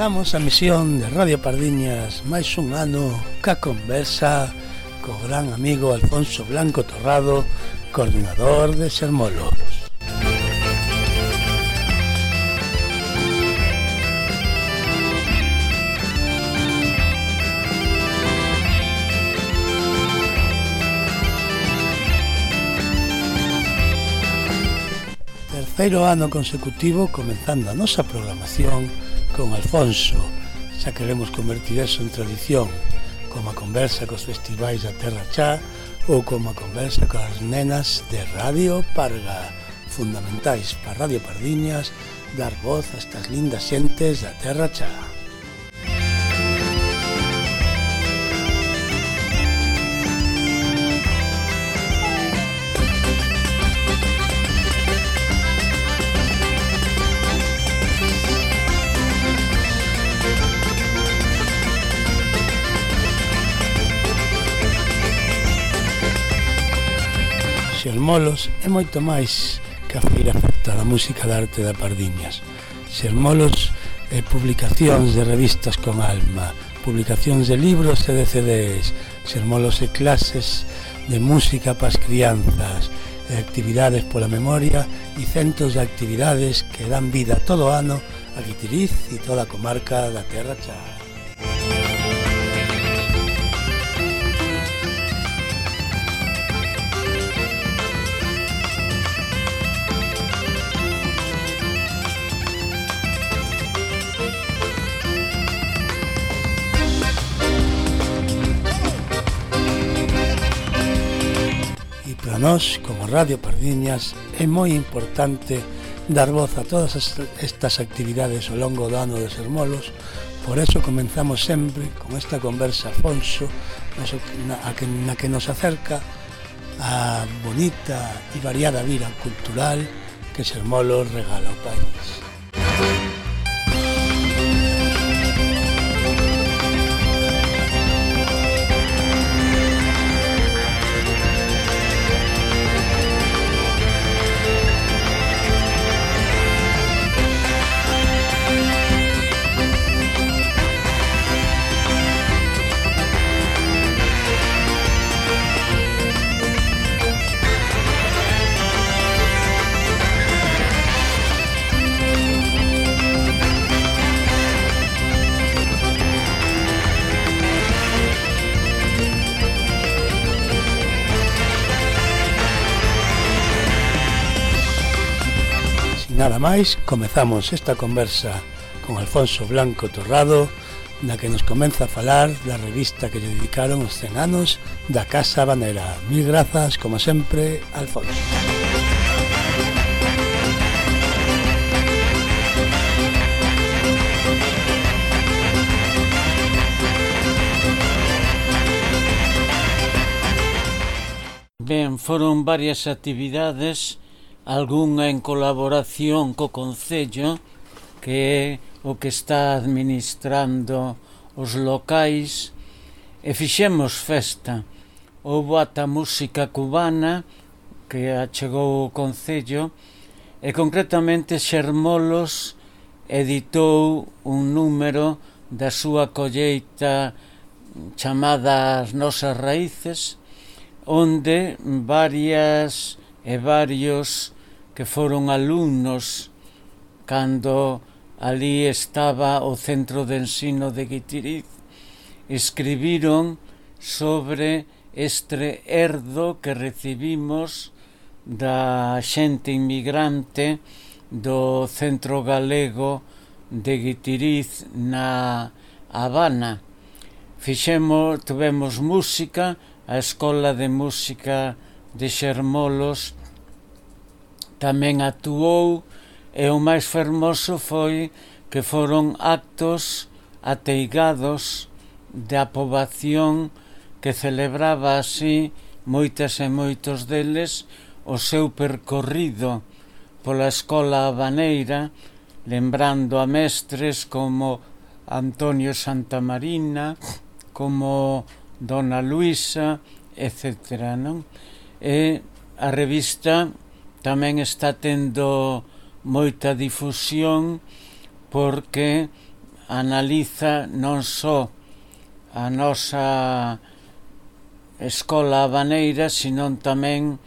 Comezamos a misión de Radio Pardiñas máis un ano ca conversa co gran amigo Alfonso Blanco Torrado, coordinador de Sermolos. terceiro ano consecutivo comenzando a nosa programación con Alfonso, xa queremos convertir eso en tradición, como a conversa cos festivais da Terra Chá ou como a conversa coas nenas de Radio Parga, fundamentais para Radio Pardiñas, dar voz a estas lindas xentes da Terra Chá. Molos é moito máis que a Feira afecta da Música da Arte da Pardiñas. Sermolos é publicacións de revistas con alma, publicacións de libros e de CDs, sermolos e clases de música para as crianzas, e actividades pola memoria e centros de actividades que dan vida todo o ano a Guitiriz e toda a comarca da Terra Chá. nós, como Radio Pardiñas, é moi importante dar voz a todas estas actividades ao longo do ano de Sermolos, por eso comenzamos sempre con esta conversa Afonso, na que, na que nos acerca a bonita e variada vida cultural que Sermolos regala ao país. Nada máis, comezamos esta conversa con Alfonso Blanco Torrado, na que nos comeza a falar da revista que lle dedicaron os 100 anos da Casa Banera. Mil grazas, como sempre, Alfonso. Ben, foron varias actividades algunha en colaboración co Concello, que é o que está administrando os locais, e fixemos festa. Houve ata música cubana que achegou o Concello, e concretamente Xermolos editou un número da súa colleita chamada As Nosas Raíces, onde varias e varios que foron alumnos cando ali estaba o centro de ensino de Guitiriz escribiron sobre este herdo que recibimos da xente inmigrante do centro galego de Guitiriz na Habana. Fixemos, tuvemos música, a Escola de Música de de Xermolos tamén actuou e o máis fermoso foi que foron actos ateigados da pobación que celebraba así moitas e moitos deles o seu percorrido pola escola habaneira lembrando a mestres como Antonio Santamarina como Dona Luisa etc. Non? e a revista tamén está tendo moita difusión porque analiza non só a nosa escola habaneira, sino tamén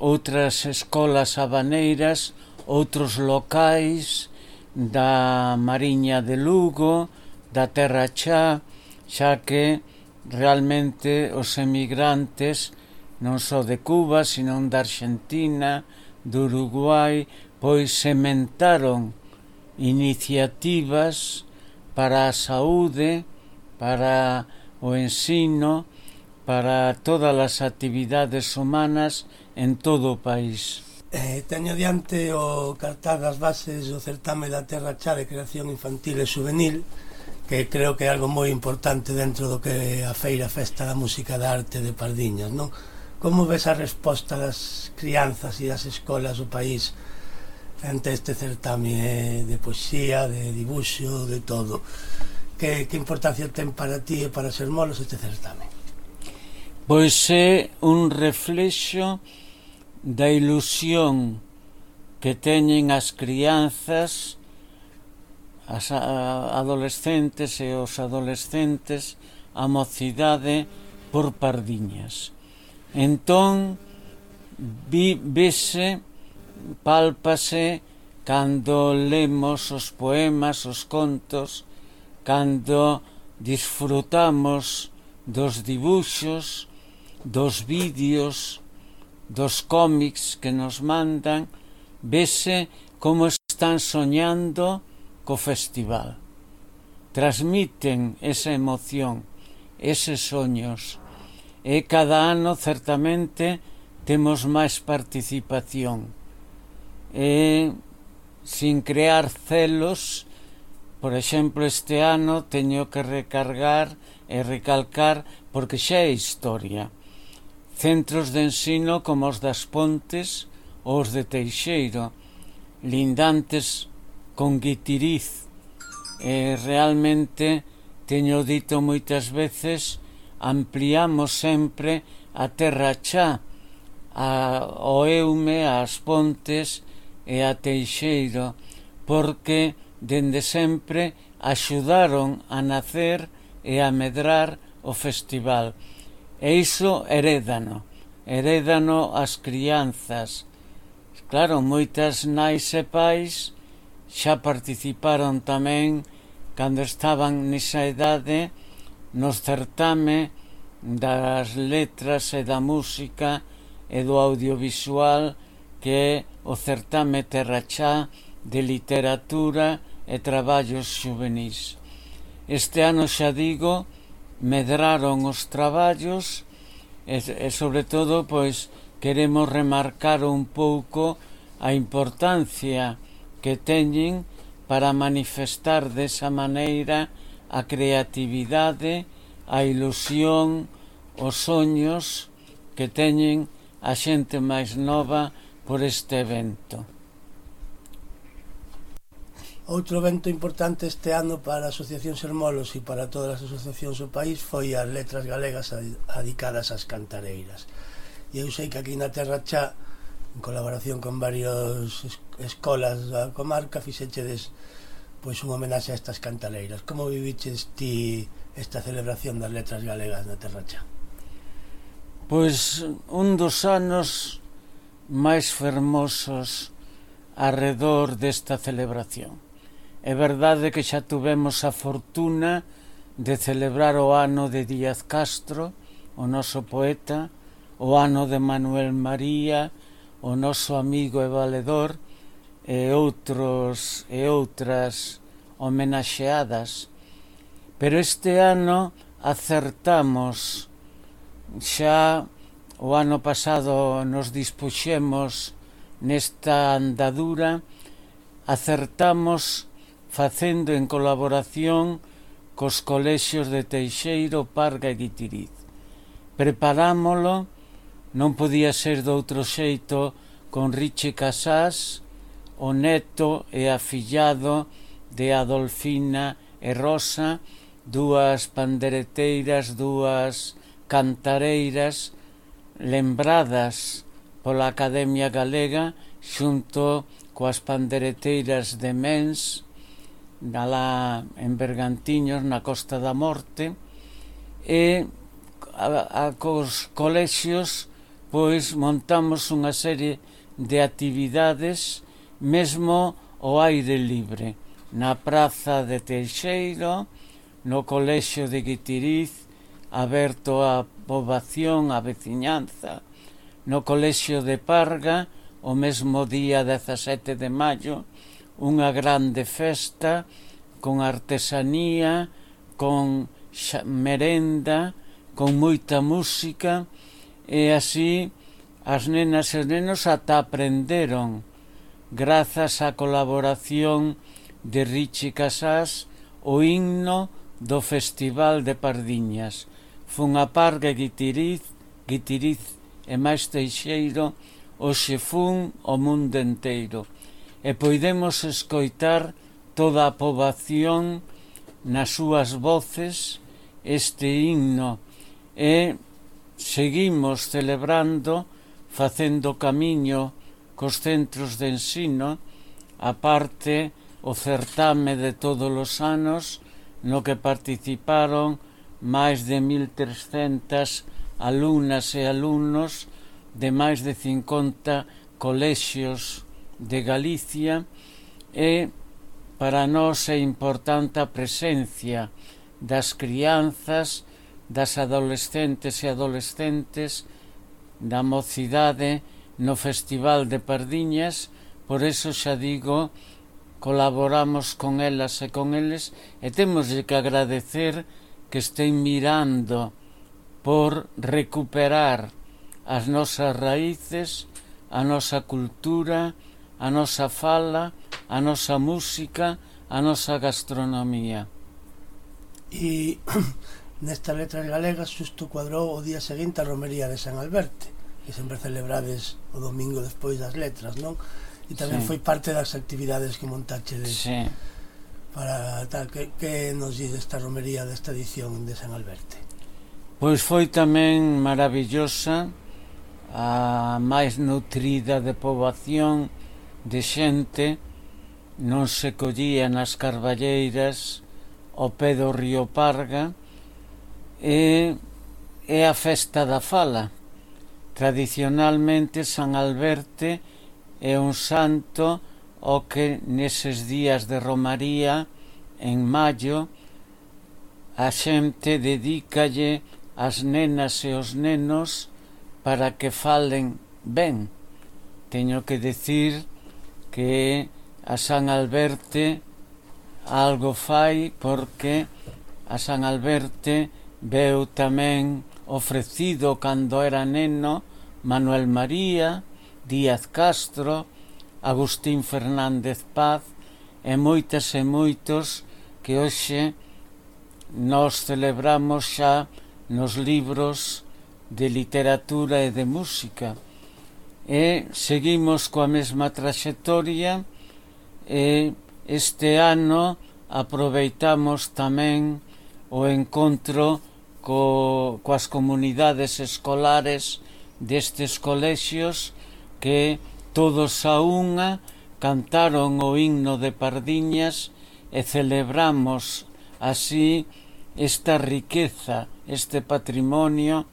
outras escolas habaneiras, outros locais da Mariña de Lugo, da Terra Chá, xa que realmente os emigrantes non só de Cuba, sino da Argentina, do Uruguai, pois sementaron iniciativas para a saúde, para o ensino, para todas as actividades humanas en todo o país. Eh, teño diante o cartaz das bases do certame da Terra Chá de Creación Infantil e Juvenil que creo que é algo moi importante dentro do que a feira festa da música da arte de Pardiñas, non? Como ves a resposta das crianzas e das escolas do país ante este certame de poesía, de dibuixo, de todo? Que, que importancia ten para ti e para ser molos este certame? Pois é un reflexo da ilusión que teñen as crianzas as adolescentes e os adolescentes a mocidade por pardiñas. Entón, vi, vese, pálpase, cando lemos os poemas, os contos, cando disfrutamos dos dibuxos, dos vídeos, dos cómics que nos mandan, vese como están soñando co festival. Transmiten esa emoción, eses soños e cada ano certamente temos máis participación. E sin crear celos por exemplo este ano teño que recargar e recalcar porque xa é historia centros de ensino como os das Pontes ou os de Teixeiro lindantes con Guitiriz. E realmente teño dito moitas veces ampliamos sempre a terra xa, a, o Eume, as Pontes e a Teixeiro, porque dende sempre axudaron a nacer e a medrar o festival. E iso herédano, herédano as crianzas. Claro, moitas nais e pais xa participaron tamén cando estaban nesa idade no certame das letras e da música e do audiovisual que é o certame Terrachá de literatura e traballos juvenis. Este ano xa digo, medraron os traballos e, e sobre todo pois queremos remarcar un pouco a importancia que teñen para manifestar desa maneira a creatividade, a ilusión, os soños que teñen a xente máis nova por este evento. Outro evento importante este ano para a Asociación Sermolos e para todas as asociacións do país foi as letras galegas adicadas ás cantareiras. E eu sei que aquí na Terra Chá, en colaboración con varios escolas da comarca, fixechedes pois unha homenaxe a estas cantaleiras. Como viviches ti esta celebración das letras galegas na Terracha? Pois un dos anos máis fermosos arredor desta celebración. É verdade que xa tuvemos a fortuna de celebrar o ano de Díaz Castro, o noso poeta, o ano de Manuel María, o noso amigo e valedor, e outros e outras homenaxeadas, pero este ano acertamos xa o ano pasado nos dispuxemos nesta andadura acertamos facendo en colaboración cos colexios de Teixeiro, Parga e Guitiriz. Preparámolo, non podía ser doutro xeito, con Riche Casás, o neto e afillado de Adolfina e Rosa, dúas pandereteiras, dúas cantareiras lembradas pola Academia Galega xunto coas pandereteiras de Mens alá en Bergantiños na Costa da Morte e a, a cos colexios pois montamos unha serie de actividades mesmo ao aire libre, na Praza de Teixeiro, no Colexio de Guitiriz, aberto á poboación, á veciñanza, no Colexio de Parga, o mesmo día 17 de maio, unha grande festa con artesanía, con merenda, con moita música, e así as nenas e nenos ata aprenderon grazas á colaboración de Richie Casás, o himno do Festival de Pardiñas. Fun a parga Guitiriz, Guitiriz e máis Teixeiro, hoxe fun o mundo enteiro. E poidemos escoitar toda a pobación nas súas voces este himno e seguimos celebrando facendo camiño cos centros de ensino, aparte o certame de todos os anos no que participaron máis de 1.300 alumnas e alumnos de máis de 50 colexios de Galicia e para nós é importante a presencia das crianzas, das adolescentes e adolescentes, da mocidade e no Festival de Pardiñas, por eso xa digo, colaboramos con elas e con eles e temos que agradecer que estén mirando por recuperar as nosas raíces, a nosa cultura, a nosa fala, a nosa música, a nosa gastronomía. E nestas letras galegas xusto cuadrou o día seguinte a romería de San Alberto que sempre celebrades o domingo despois das letras, non? E tamén sí. foi parte das actividades que montaxedes. Sí. Para tal que, que nos dice esta romería desta edición de San Alberto. Pois foi tamén maravillosa a máis nutrida de poboación de xente non se collía nas carballeiras o pé do río Parga e é a festa da fala Tradicionalmente San Alberte é un santo o que neses días de Romaría en maio a xente dedícalle as nenas e os nenos para que falen ben. Teño que decir que a San Alberte algo fai porque a San Alberte veu tamén ofrecido cando era neno Manuel María, Díaz Castro, Agustín Fernández Paz e moitas e moitos que hoxe nos celebramos xa nos libros de literatura e de música. E seguimos coa mesma traxectoria e este ano aproveitamos tamén o encontro co, coas comunidades escolares destes colexios que todos a unha cantaron o himno de Pardiñas e celebramos así esta riqueza, este patrimonio,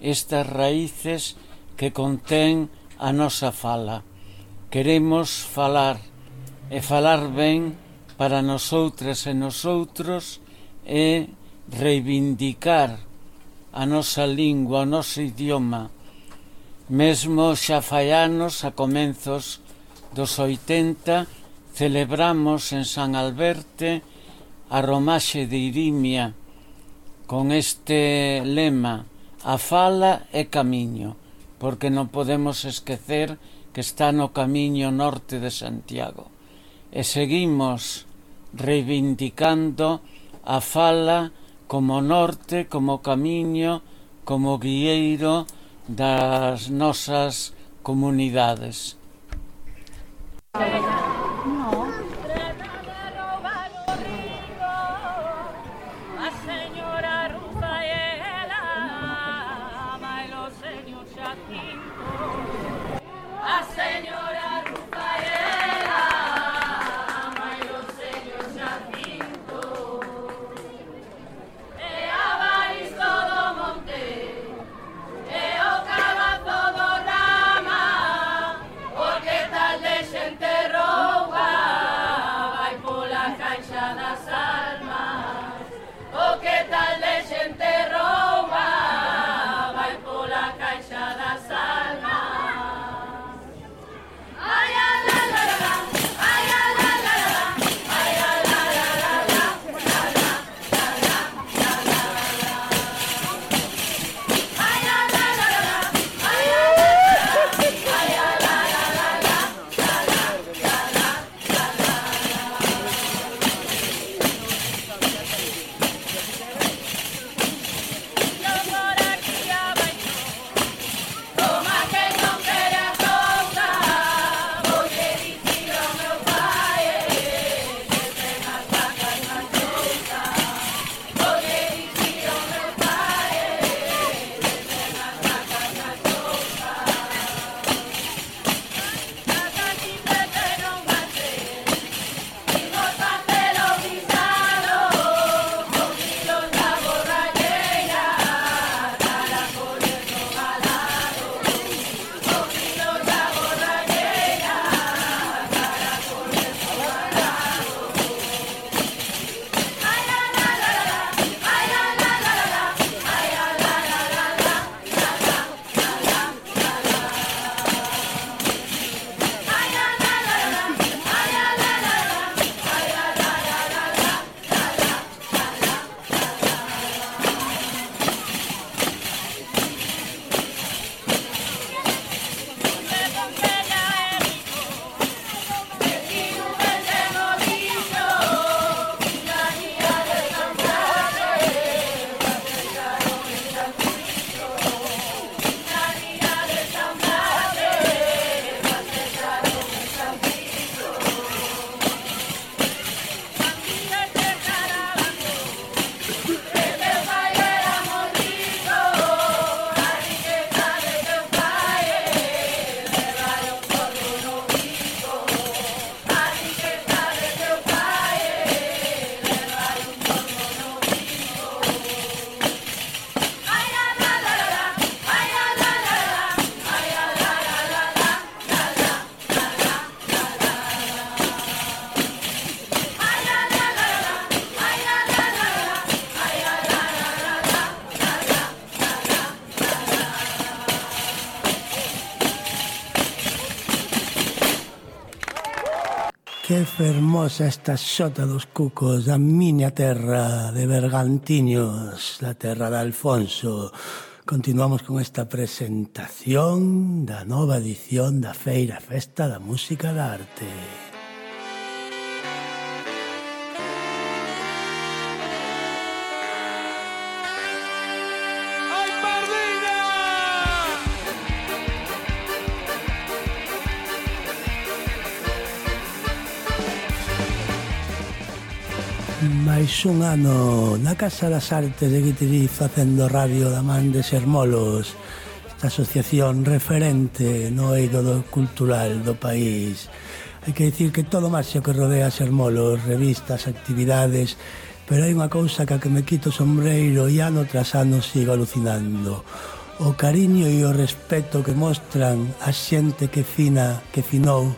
estas raíces que contén a nosa fala. Queremos falar e falar ben para nosoutras e nosoutros e reivindicar a nosa lingua, o noso idioma, Mesmo xa fai anos, a comenzos dos 80, celebramos en San Alberte a romaxe de Irimia con este lema A fala é camiño, porque non podemos esquecer que está no camiño norte de Santiago. E seguimos reivindicando a fala como norte, como camiño, como guieiro, das nosas comunidades. Obrigada. fermosa esta xota dos cucos da miña terra de Bergantiños, la terra de Alfonso. Continuamos con esta presentación da nova edición da Feira Festa da Música da Arte. Mais un ano na Casa das Artes de Guitiriz facendo radio da man de Sermolos esta asociación referente no eido do cultural do país hai que dicir que todo marxo que rodea Sermolos revistas, actividades pero hai unha cousa que a que me quito sombreiro e ano tras ano sigo alucinando o cariño e o respeto que mostran a xente que fina, que finou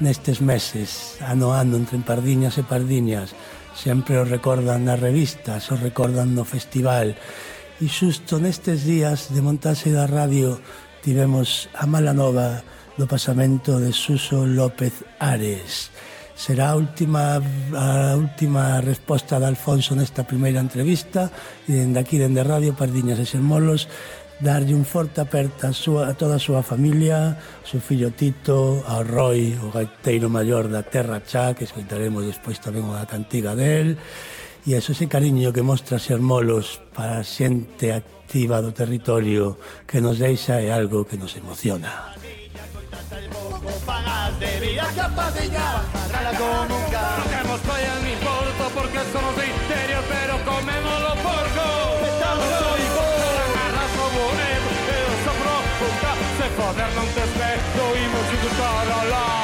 nestes meses, ano a ano, entre pardiñas e pardiñas. Sempre o recordan nas revistas, o recordan no festival. E xusto nestes días de montaxe da radio tivemos a mala nova do pasamento de Suso López Ares. Será a última, a última resposta de Alfonso nesta primeira entrevista e dende aquí, dende Radio Pardiñas e Xermolos, darlle un forte aperta a, súa, a toda a súa familia, ao seu fillo Tito, ao Roy, o gaiteiro maior da Terra Chá, que escoitaremos despois tamén unha cantiga del, e a ese cariño que mostra Xermolos para a xente activa do territorio que nos deixa é algo que nos emociona. Pagas de. Antes me oímos y tu la.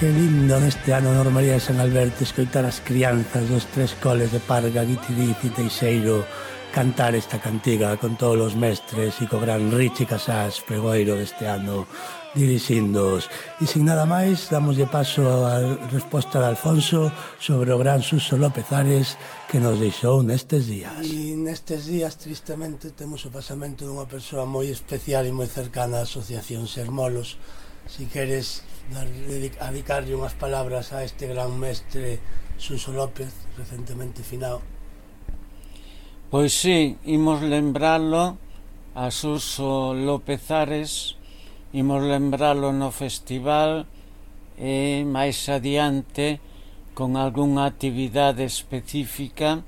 Que lindo neste ano na Romaría de San Alberto escoitar as crianzas dos tres coles de Parga, Guitiriz e Teixeiro cantar esta cantiga con todos os mestres e co gran Richie Casás Pregoiro deste ano dirixindos. E sin nada máis, damos de paso a resposta de Alfonso sobre o gran Suso López Ares que nos deixou nestes días. E nestes días, tristemente, temos o pasamento dunha persoa moi especial e moi cercana á Asociación Sermolos. Si queres dar, a dedicarlle unhas palabras a este gran mestre Suso López, recentemente finado. Pois sí, imos lembrarlo a Suso López Ares, imos lembrarlo no festival e máis adiante con algunha actividade específica.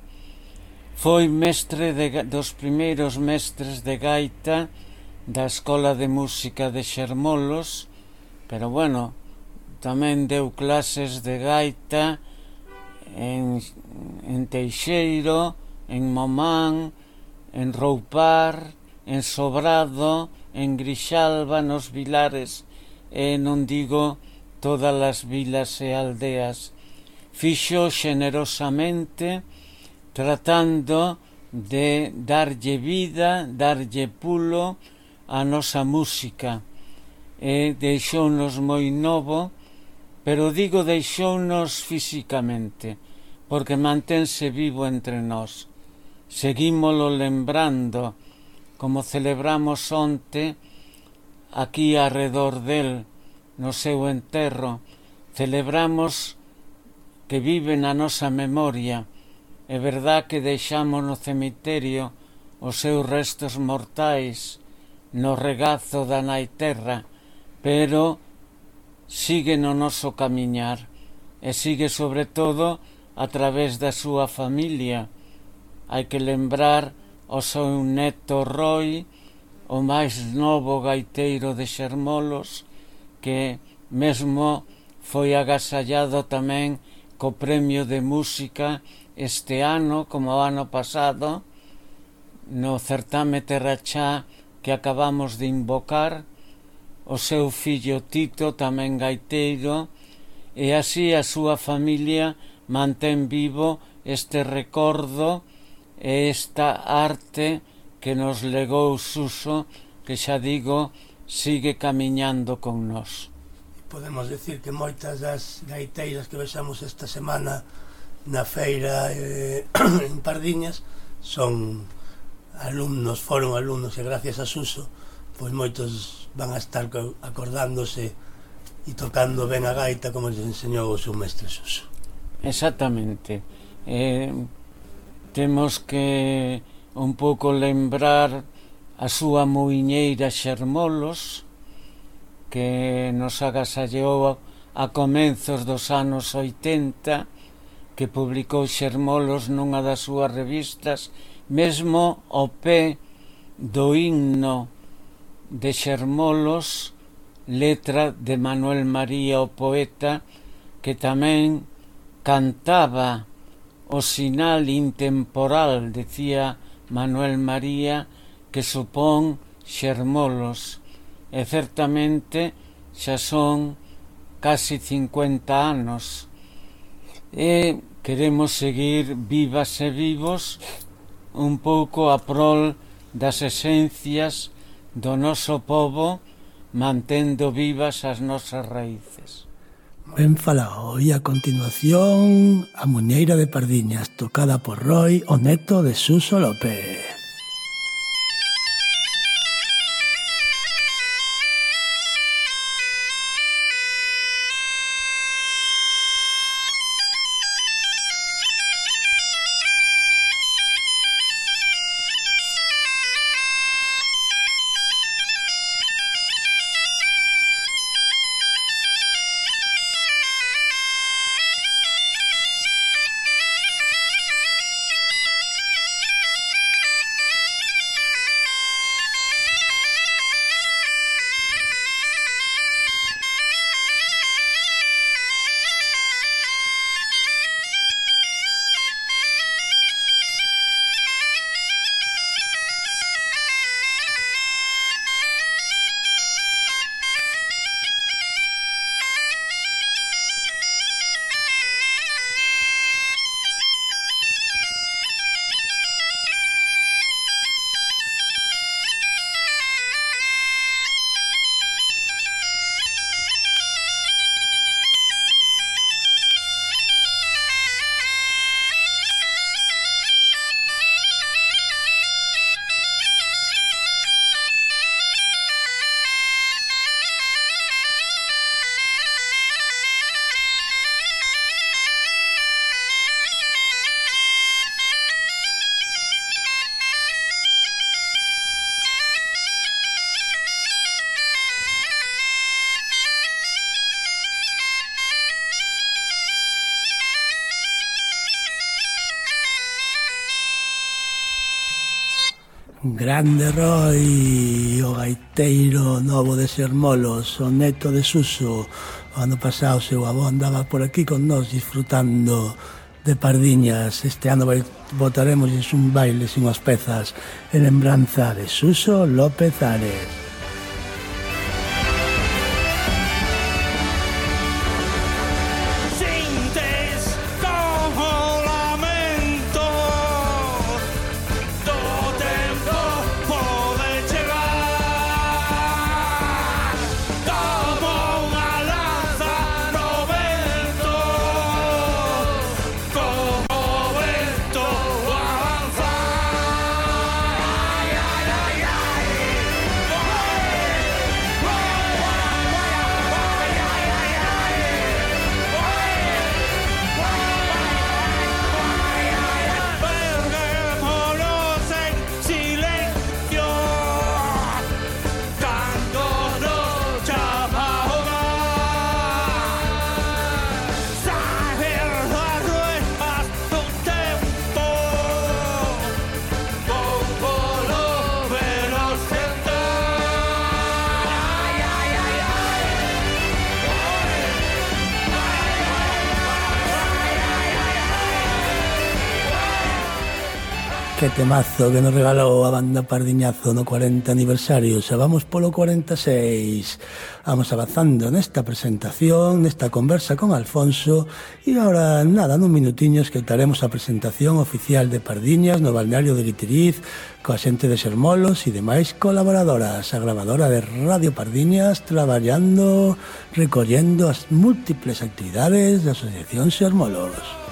Foi mestre de, dos primeiros mestres de gaita da Escola de Música de Xermolos, pero bueno, tamén deu clases de gaita en, en Teixeiro, en Momán, en Roupar, en Sobrado, en Grixalba, nos Vilares, e non digo todas as vilas e aldeas. Fixo xenerosamente tratando de darlle vida, darlle pulo a nosa música e deixounos moi novo, pero digo deixounos físicamente, porque manténse vivo entre nós. Seguímolo lembrando, como celebramos onte, aquí arredor del, no seu enterro, celebramos que vive na nosa memoria. É verdad que deixamos no cemiterio os seus restos mortais no regazo da nai terra, pero sigue no noso camiñar e sigue sobre todo a través da súa familia. Hai que lembrar o seu neto Roy, o máis novo gaiteiro de Xermolos, que mesmo foi agasallado tamén co premio de música este ano, como o ano pasado, no certame Terrachá que acabamos de invocar, o seu fillo Tito, tamén gaiteiro, e así a súa familia mantén vivo este recordo e esta arte que nos legou Suso, que xa digo, sigue camiñando con nós. Podemos decir que moitas das gaiteiras que vexamos esta semana na feira eh, en Pardiñas son alumnos, foron alumnos e gracias a Suso pois moitos van a estar acordándose e tocando ben a gaita como lles enseñou o seu mestre Suso. Exactamente. Eh, temos que un pouco lembrar a súa muiñeira Xermolos que nos agasalleou a comenzos dos anos 80 que publicou Xermolos nunha das súas revistas mesmo o pé do himno de Xermolos, letra de Manuel María o poeta, que tamén cantaba o sinal intemporal, decía Manuel María, que supón Xermolos, e certamente xa son casi 50 anos. E queremos seguir vivas e vivos un pouco a prol das esencias do noso povo mantendo vivas as nosas raíces. Ben falado, e a continuación a Muñeira de Pardiñas, tocada por Roy, o neto de Suso López. Grande Roy, o gaiteiro novo de Sermolos, o neto de Suso, o ano pasado seu avó andaba por aquí con nós disfrutando de pardiñas. Este ano vai, botaremos un baile sin as pezas en lembranza de Suso López Ares. temazo que nos regalou a banda Pardiñazo no 40 aniversario. Xa vamos polo 46 Vamos avanzando nesta presentación, nesta conversa con Alfonso E ahora, nada, nun que escautaremos a presentación oficial de Pardiñas no balneario de Guitiriz Coa xente de Sermolos e demais colaboradoras. A grabadora de Radio Pardiñas traballando, recollendo as múltiples actividades da Asociación Xermolos.